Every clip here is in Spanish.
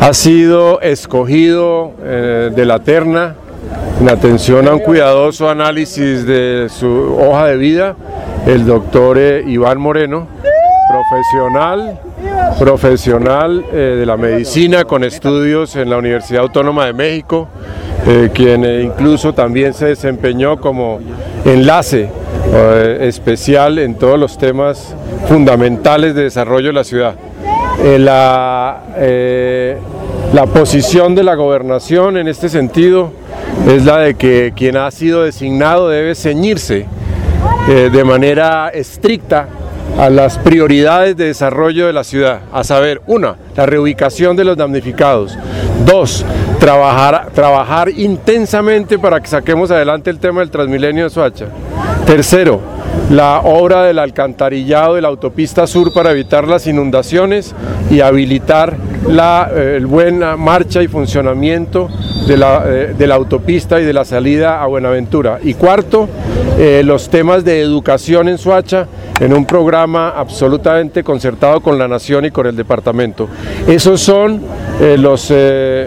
Ha sido escogido eh, de la terna en atención a un cuidadoso análisis de su hoja de vida el doctor eh, Iván Moreno, profesional, profesional eh, de la medicina con estudios en la Universidad Autónoma de México, quien incluso también se desempeñó como enlace especial en todos los temas fundamentales de desarrollo de la ciudad. La, la posición de la gobernación en este sentido es la de que quien ha sido designado debe ceñirse eh, de manera estricta a las prioridades de desarrollo de la ciudad, a saber, una, la reubicación de los damnificados, dos, trabajar, trabajar intensamente para que saquemos adelante el tema del Transmilenio de Soacha, tercero, la obra del alcantarillado de la autopista sur para evitar las inundaciones y habilitar la eh, buena marcha y funcionamiento de la, eh, de la, autopista y de la salida a Buenaventura. Y cuarto, eh, los temas de educación en Suacha en un programa absolutamente concertado con la Nación y con el departamento. Esos son los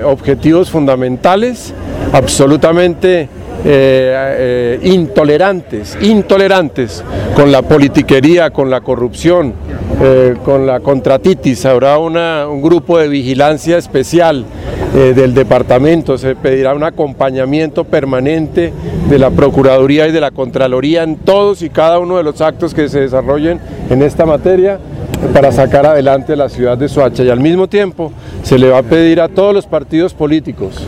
objetivos fundamentales, absolutamente eh, eh, intolerantes, intolerantes con la politiquería, con la corrupción, eh, con la contratitis. Habrá un grupo de vigilancia especial del departamento, se pedirá un acompañamiento permanente de la Procuraduría y de la Contraloría en todos y cada uno de los actos que se desarrollen en esta materia para sacar adelante la ciudad de Soacha y al mismo tiempo se le va a pedir a todos los partidos políticos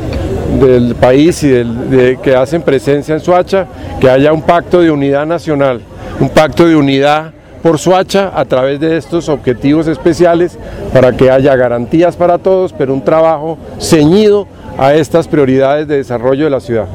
del país y de, que hacen presencia en Soacha que haya un pacto de unidad nacional, un pacto de unidad por Soacha a través de estos objetivos especiales para que haya garantías para todos, pero un trabajo ceñido a estas prioridades de desarrollo de la ciudad.